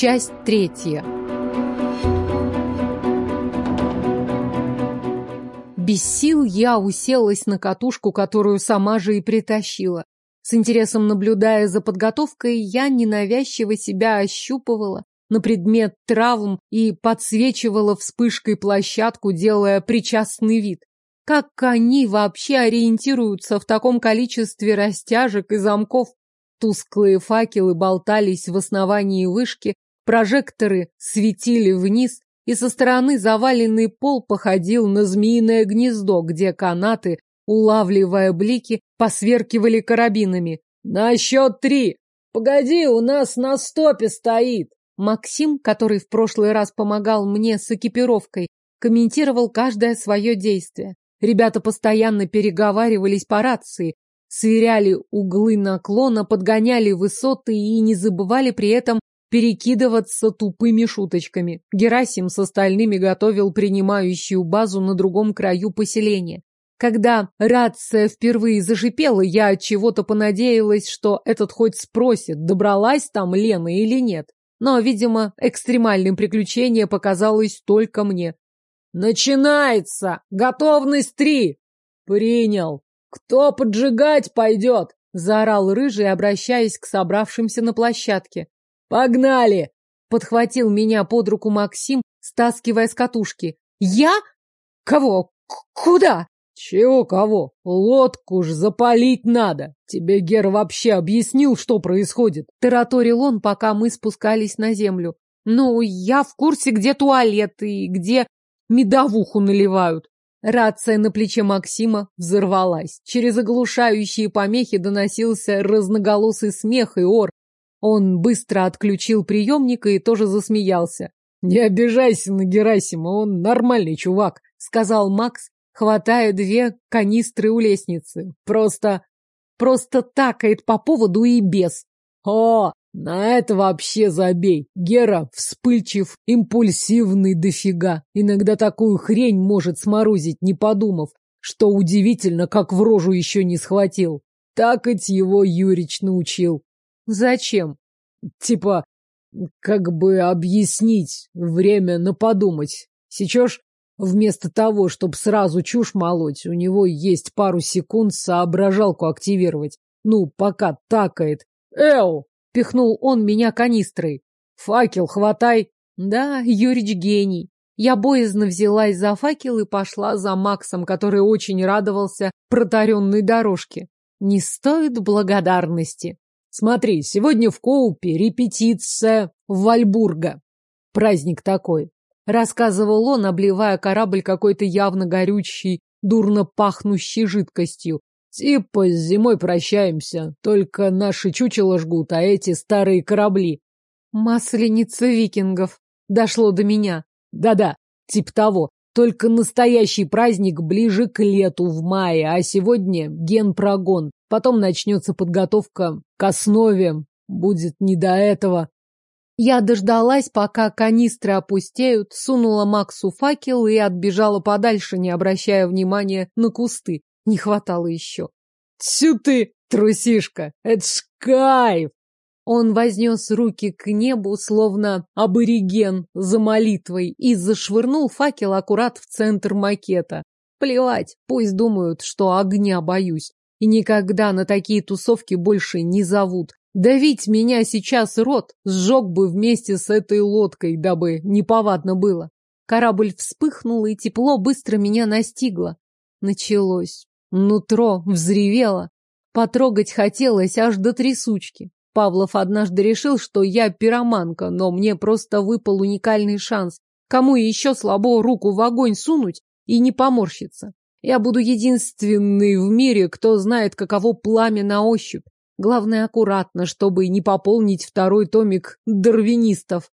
Часть третья. Без сил я уселась на катушку, которую сама же и притащила. С интересом наблюдая за подготовкой, я ненавязчиво себя ощупывала на предмет травм и подсвечивала вспышкой площадку, делая причастный вид. Как они вообще ориентируются в таком количестве растяжек и замков? Тусклые факелы болтались в основании вышки, прожекторы светили вниз, и со стороны заваленный пол походил на змеиное гнездо, где канаты, улавливая блики, посверкивали карабинами. «На счет три! Погоди, у нас на стопе стоит!» Максим, который в прошлый раз помогал мне с экипировкой, комментировал каждое свое действие. Ребята постоянно переговаривались по рации, сверяли углы наклона, подгоняли высоты и не забывали при этом перекидываться тупыми шуточками. Герасим с остальными готовил принимающую базу на другом краю поселения. Когда рация впервые зашипела, я от чего-то понадеялась, что этот хоть спросит, добралась там Лена или нет. Но, видимо, экстремальным приключение показалось только мне. «Начинается! Готовность три!» «Принял! Кто поджигать пойдет?» — заорал Рыжий, обращаясь к собравшимся на площадке. «Погнали!» — подхватил меня под руку Максим, стаскивая с катушки. «Я? Кого? К куда?» «Чего кого? Лодку ж запалить надо. Тебе Гер вообще объяснил, что происходит?» Тараторил он, пока мы спускались на землю. «Ну, я в курсе, где туалет и где медовуху наливают. Рация на плече Максима взорвалась. Через оглушающие помехи доносился разноголосый смех и ор. Он быстро отключил приемник и тоже засмеялся. «Не обижайся на Герасима, он нормальный чувак», — сказал Макс, хватая две канистры у лестницы. «Просто... просто такает по поводу и без». «О, на это вообще забей. Гера вспыльчив, импульсивный дофига. Иногда такую хрень может сморозить, не подумав, что удивительно, как в рожу еще не схватил. Так ведь его Юрич научил. Зачем? Типа, как бы объяснить, время на подумать. Сейчас вместо того, чтобы сразу чушь молоть, у него есть пару секунд соображалку активировать. Ну, пока такает. Эу! Пихнул он меня канистрой. Факел хватай. Да, Юрич гений. Я боязно взялась за факел и пошла за Максом, который очень радовался протаренной дорожке. Не стоит благодарности. Смотри, сегодня в Коупе репетиция Вальбурга. Праздник такой. Рассказывал он, обливая корабль какой-то явно горючей, дурно пахнущей жидкостью. Типа с зимой прощаемся, только наши чучела жгут, а эти старые корабли. Масленица викингов. Дошло до меня. Да-да, типа того. Только настоящий праздник ближе к лету в мае, а сегодня генпрогон. Потом начнется подготовка к основе. Будет не до этого. Я дождалась, пока канистры опустеют, сунула Максу факел и отбежала подальше, не обращая внимания на кусты. Не хватало еще. Тю ты, трусишка, это ж кайф! Он вознес руки к небу, словно абориген за молитвой, и зашвырнул факел аккурат в центр макета. Плевать, пусть думают, что огня боюсь. И никогда на такие тусовки больше не зовут. Давить меня сейчас рот сжег бы вместе с этой лодкой, дабы неповадно было. Корабль вспыхнул, и тепло быстро меня настигло. Началось. Нутро взревело. Потрогать хотелось аж до трясучки. Павлов однажды решил, что я пироманка, но мне просто выпал уникальный шанс. Кому еще слабо руку в огонь сунуть и не поморщиться? Я буду единственный в мире, кто знает, каково пламя на ощупь. Главное, аккуратно, чтобы не пополнить второй томик дарвинистов.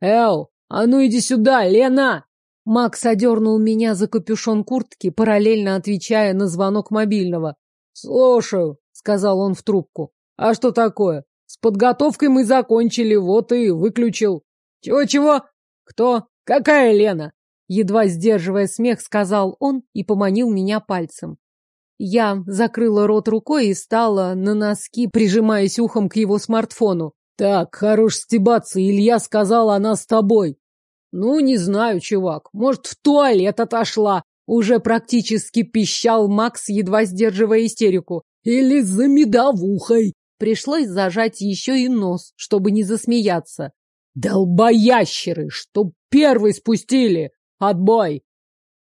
«Эл, а ну иди сюда, Лена!» Макс одернул меня за капюшон куртки, параллельно отвечая на звонок мобильного. «Слушаю», — сказал он в трубку. «А что такое? С подготовкой мы закончили, вот и выключил». «Чего-чего? Кто? Какая Лена?» Едва сдерживая смех, сказал он и поманил меня пальцем. Я закрыла рот рукой и стала на носки, прижимаясь ухом к его смартфону. Так, хорош стебаться, Илья сказал, она с тобой. Ну, не знаю, чувак, может, в туалет отошла. Уже практически пищал Макс, едва сдерживая истерику. Или за медовухой. Пришлось зажать еще и нос, чтобы не засмеяться. Долбоящеры, что первый спустили! Отбой!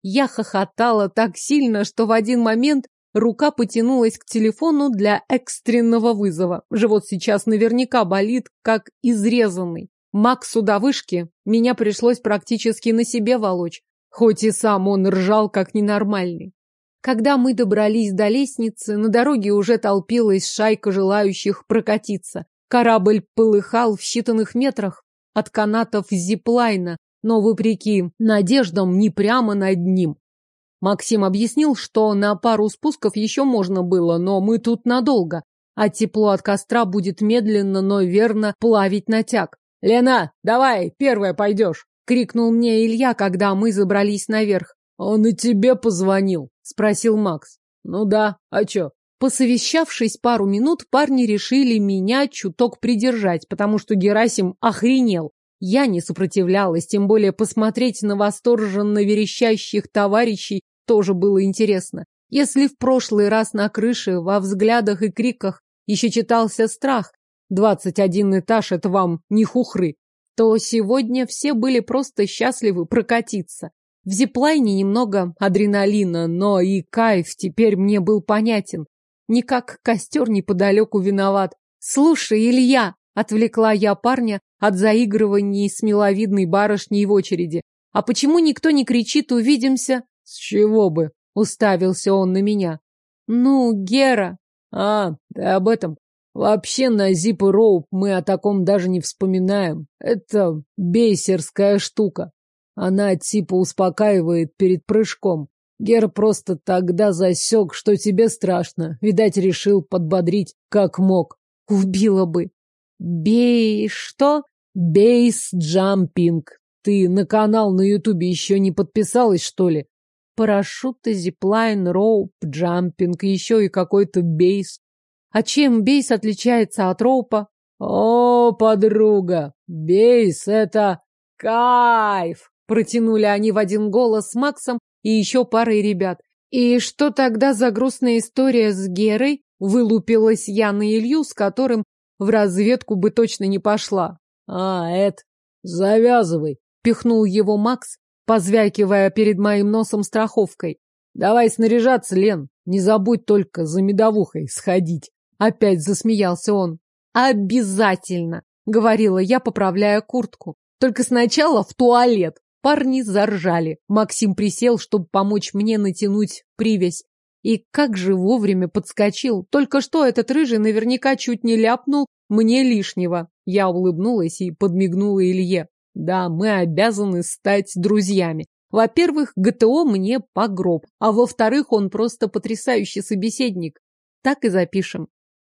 Я хохотала так сильно, что в один момент рука потянулась к телефону для экстренного вызова. Живот сейчас наверняка болит, как изрезанный. Максу до вышки меня пришлось практически на себе волочь, хоть и сам он ржал как ненормальный. Когда мы добрались до лестницы, на дороге уже толпилась шайка желающих прокатиться. Корабль полыхал в считанных метрах от канатов зиплайна, но, вопреки надеждам, не прямо над ним. Максим объяснил, что на пару спусков еще можно было, но мы тут надолго, а тепло от костра будет медленно, но верно плавить натяг. «Лена, давай, первая пойдешь!» — крикнул мне Илья, когда мы забрались наверх. «Он и тебе позвонил», — спросил Макс. «Ну да, а чё?» Посовещавшись пару минут, парни решили меня чуток придержать, потому что Герасим охренел. Я не сопротивлялась, тем более посмотреть на восторженно верещащих товарищей тоже было интересно. Если в прошлый раз на крыше, во взглядах и криках еще читался страх, двадцать один этаж — это вам не хухры, то сегодня все были просто счастливы прокатиться. В зиплайне немного адреналина, но и кайф теперь мне был понятен. Никак костер неподалеку виноват. «Слушай, Илья!» — отвлекла я парня от заигрываний с миловидной барышней в очереди. «А почему никто не кричит «увидимся»?» «С чего бы?» — уставился он на меня. «Ну, Гера!» «А, ты об этом. Вообще на Зип и Роуп мы о таком даже не вспоминаем. Это бейсерская штука. Она типа успокаивает перед прыжком. Гер просто тогда засек, что тебе страшно. Видать, решил подбодрить, как мог. Убила бы. Бей... что? Бейс-джампинг. Ты на канал на Ютубе еще не подписалась, что ли? Парашюты, зиплайн, роуп-джампинг, еще и какой-то бейс. А чем бейс отличается от роупа? О, подруга, бейс — это кайф! Протянули они в один голос с Максом и еще парой ребят. И что тогда за грустная история с Герой? Вылупилась я на Илью, с которым в разведку бы точно не пошла. А, Эд, завязывай, пихнул его Макс, позвякивая перед моим носом страховкой. Давай снаряжаться, Лен, не забудь только за медовухой сходить. Опять засмеялся он. Обязательно, говорила я, поправляя куртку. Только сначала в туалет. Парни заржали. Максим присел, чтобы помочь мне натянуть привязь. И как же вовремя подскочил. Только что этот рыжий наверняка чуть не ляпнул мне лишнего. Я улыбнулась и подмигнула Илье. Да, мы обязаны стать друзьями. Во-первых, ГТО мне по гроб, а во-вторых, он просто потрясающий собеседник. Так и запишем.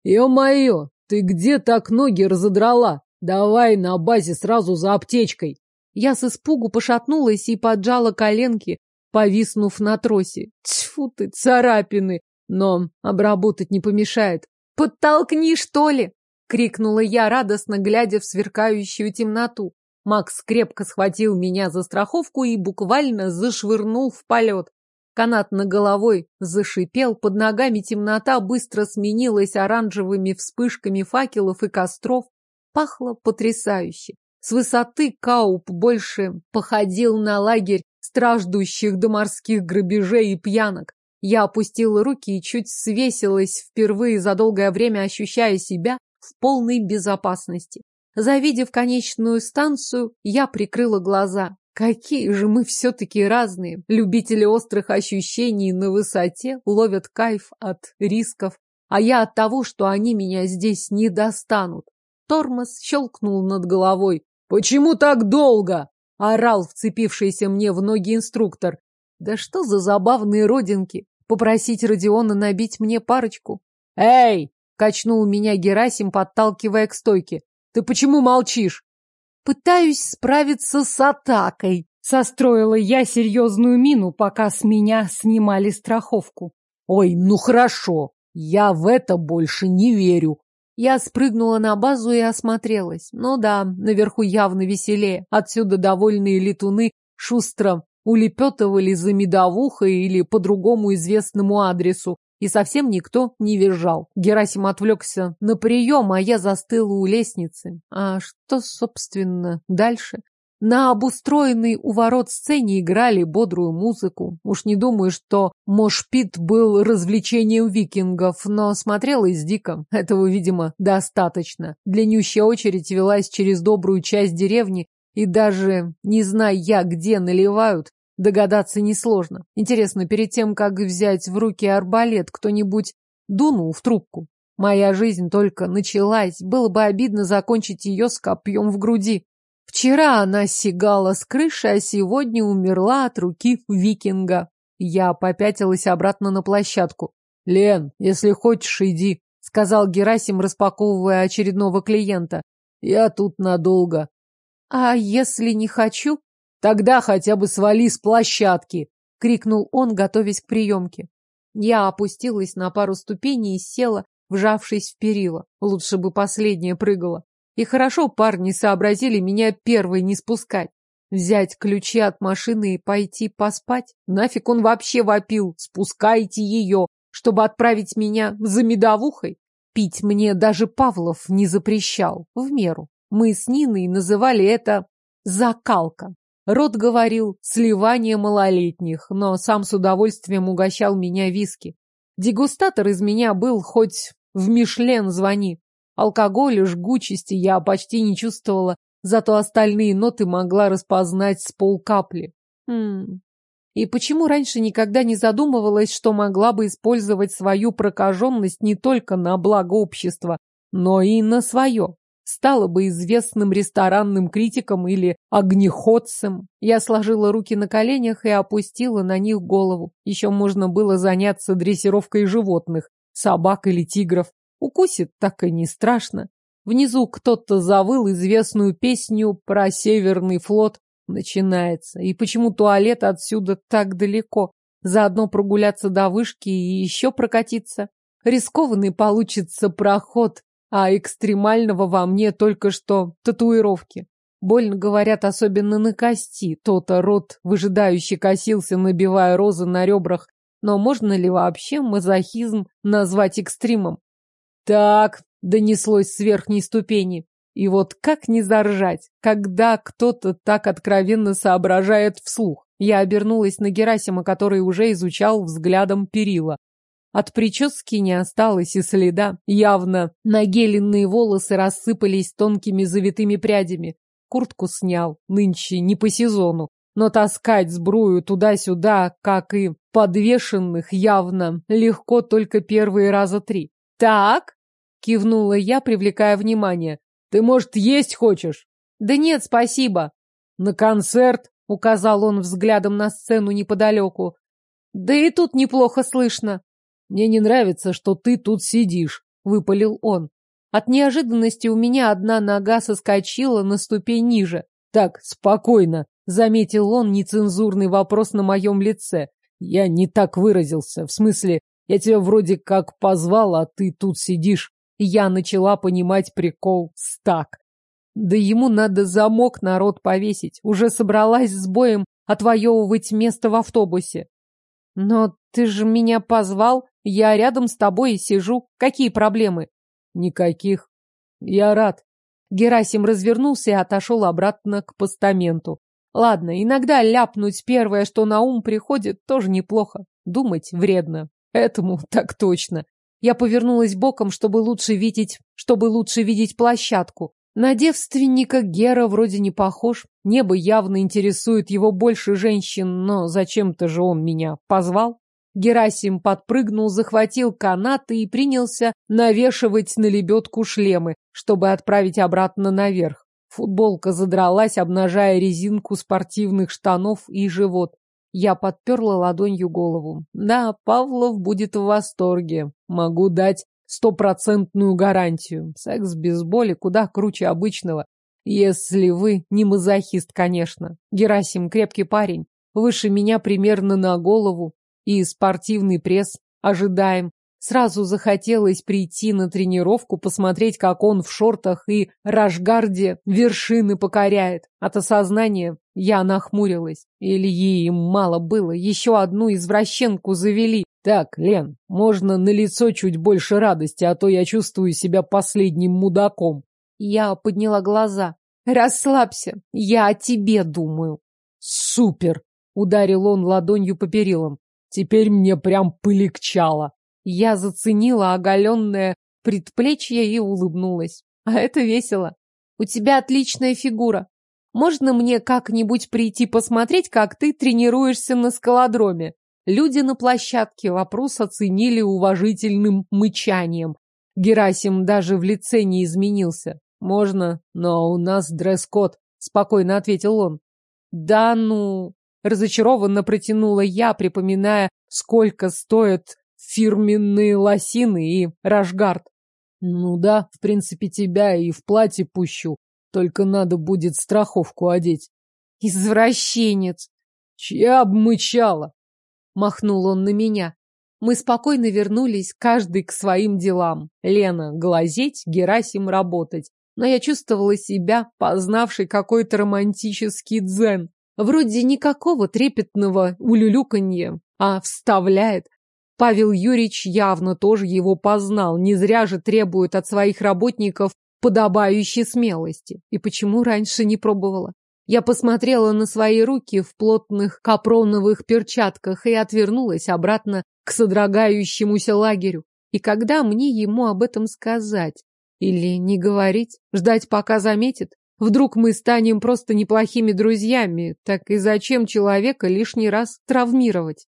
Ё-моё, ты где так ноги разодрала? Давай на базе сразу за аптечкой. Я с испугу пошатнулась и поджала коленки, повиснув на тросе. Тьфу ты, царапины! Но обработать не помешает. «Подтолкни, что ли!» — крикнула я, радостно глядя в сверкающую темноту. Макс крепко схватил меня за страховку и буквально зашвырнул в полет. Канат на головой зашипел, под ногами темнота быстро сменилась оранжевыми вспышками факелов и костров. Пахло потрясающе. С высоты Кауп больше походил на лагерь страждущих до морских грабежей и пьянок. Я опустила руки и чуть свесилась, впервые за долгое время ощущая себя в полной безопасности. Завидев конечную станцию, я прикрыла глаза. Какие же мы все-таки разные. Любители острых ощущений на высоте ловят кайф от рисков, а я от того, что они меня здесь не достанут. Тормоз щелкнул над головой. «Почему так долго?» — орал вцепившийся мне в ноги инструктор. «Да что за забавные родинки! Попросить Родиона набить мне парочку?» «Эй!» — качнул меня Герасим, подталкивая к стойке. «Ты почему молчишь?» «Пытаюсь справиться с атакой», — состроила я серьезную мину, пока с меня снимали страховку. «Ой, ну хорошо, я в это больше не верю», Я спрыгнула на базу и осмотрелась. Ну да, наверху явно веселее. Отсюда довольные летуны шустро улепетывали за медовухой или по другому известному адресу, и совсем никто не визжал. Герасим отвлекся на прием, а я застыла у лестницы. А что, собственно, дальше? На обустроенной у ворот сцене играли бодрую музыку. Уж не думаю, что Мошпит был развлечением викингов, но смотрелось дико. Этого, видимо, достаточно. Длиннющая очередь велась через добрую часть деревни, и даже, не зная я, где наливают, догадаться несложно. Интересно, перед тем, как взять в руки арбалет, кто-нибудь дунул в трубку? Моя жизнь только началась, было бы обидно закончить ее с копьем в груди. Вчера она сигала с крыши, а сегодня умерла от руки викинга. Я попятилась обратно на площадку. «Лен, если хочешь, иди», — сказал Герасим, распаковывая очередного клиента. «Я тут надолго». «А если не хочу?» «Тогда хотя бы свали с площадки», — крикнул он, готовясь к приемке. Я опустилась на пару ступеней и села, вжавшись в перила. Лучше бы последняя прыгала. И хорошо парни сообразили меня первой не спускать. Взять ключи от машины и пойти поспать? Нафиг он вообще вопил? Спускайте ее, чтобы отправить меня за медовухой? Пить мне даже Павлов не запрещал, в меру. Мы с Ниной называли это закалка. Рот говорил сливание малолетних, но сам с удовольствием угощал меня виски. Дегустатор из меня был хоть в Мишлен звони. Алкоголя, жгучести я почти не чувствовала, зато остальные ноты могла распознать с полкапли. Хм. И почему раньше никогда не задумывалась, что могла бы использовать свою прокаженность не только на благо общества, но и на свое? Стала бы известным ресторанным критиком или огнеходцем. Я сложила руки на коленях и опустила на них голову. Еще можно было заняться дрессировкой животных, собак или тигров. Укусит, так и не страшно. Внизу кто-то завыл известную песню про Северный флот. Начинается. И почему туалет отсюда так далеко? Заодно прогуляться до вышки и еще прокатиться. Рискованный получится проход, а экстремального во мне только что татуировки. Больно говорят, особенно на кости. То-то рот выжидающий косился, набивая розы на ребрах. Но можно ли вообще мазохизм назвать экстримом? Так, донеслось с верхней ступени. И вот как не заржать, когда кто-то так откровенно соображает вслух. Я обернулась на Герасима, который уже изучал взглядом перила. От прически не осталось и следа. Явно нагеленные волосы рассыпались тонкими завитыми прядями. Куртку снял, нынче не по сезону. Но таскать сбрую туда-сюда, как и подвешенных, явно легко только первые раза три. «Так?» — кивнула я, привлекая внимание. «Ты, может, есть хочешь?» «Да нет, спасибо». «На концерт?» — указал он взглядом на сцену неподалеку. «Да и тут неплохо слышно». «Мне не нравится, что ты тут сидишь», — выпалил он. От неожиданности у меня одна нога соскочила на ступень ниже. «Так, спокойно», — заметил он нецензурный вопрос на моем лице. «Я не так выразился. В смысле, я тебя вроде как позвал, а ты тут сидишь. Я начала понимать прикол стак. Да ему надо замок народ повесить. Уже собралась с боем отвоевывать место в автобусе. Но ты же меня позвал, я рядом с тобой и сижу. Какие проблемы? Никаких. Я рад. Герасим развернулся и отошел обратно к постаменту. Ладно, иногда ляпнуть первое, что на ум приходит, тоже неплохо. Думать вредно. Этому так точно. Я повернулась боком, чтобы лучше видеть, чтобы лучше видеть площадку. На девственника Гера вроде не похож. Небо явно интересует его больше женщин, но зачем-то же он меня позвал. Герасим подпрыгнул, захватил канаты и принялся навешивать на лебедку шлемы, чтобы отправить обратно наверх. Футболка задралась, обнажая резинку спортивных штанов и живот. Я подперла ладонью голову. Да, Павлов будет в восторге. Могу дать стопроцентную гарантию. Секс без боли куда круче обычного. Если вы не мазохист, конечно. Герасим крепкий парень. Выше меня примерно на голову. И спортивный пресс ожидаем. Сразу захотелось прийти на тренировку, посмотреть, как он в шортах и рашгарде вершины покоряет. От осознания я нахмурилась. Ильи им мало было, еще одну извращенку завели. Так, Лен, можно на лицо чуть больше радости, а то я чувствую себя последним мудаком. Я подняла глаза. Расслабься, я о тебе думаю. Супер! Ударил он ладонью по перилам. Теперь мне прям полегчало. Я заценила оголенное предплечье и улыбнулась. А это весело. У тебя отличная фигура. Можно мне как-нибудь прийти посмотреть, как ты тренируешься на скалодроме? Люди на площадке вопрос оценили уважительным мычанием. Герасим даже в лице не изменился. Можно, но у нас дресс-код, спокойно ответил он. Да ну, разочарованно протянула я, припоминая, сколько стоят фирменные лосины и рашгард. Ну да, в принципе, тебя и в платье пущу. Только надо будет страховку одеть. Извращенец! Чья обмычала? Махнул он на меня. Мы спокойно вернулись, каждый к своим делам. Лена глазеть, Герасим работать. Но я чувствовала себя, познавшей какой-то романтический дзен. Вроде никакого трепетного улюлюканья, а вставляет, Павел Юрьевич явно тоже его познал, не зря же требует от своих работников подобающей смелости. И почему раньше не пробовала? Я посмотрела на свои руки в плотных капроновых перчатках и отвернулась обратно к содрогающемуся лагерю. И когда мне ему об этом сказать? Или не говорить? Ждать, пока заметит? Вдруг мы станем просто неплохими друзьями, так и зачем человека лишний раз травмировать?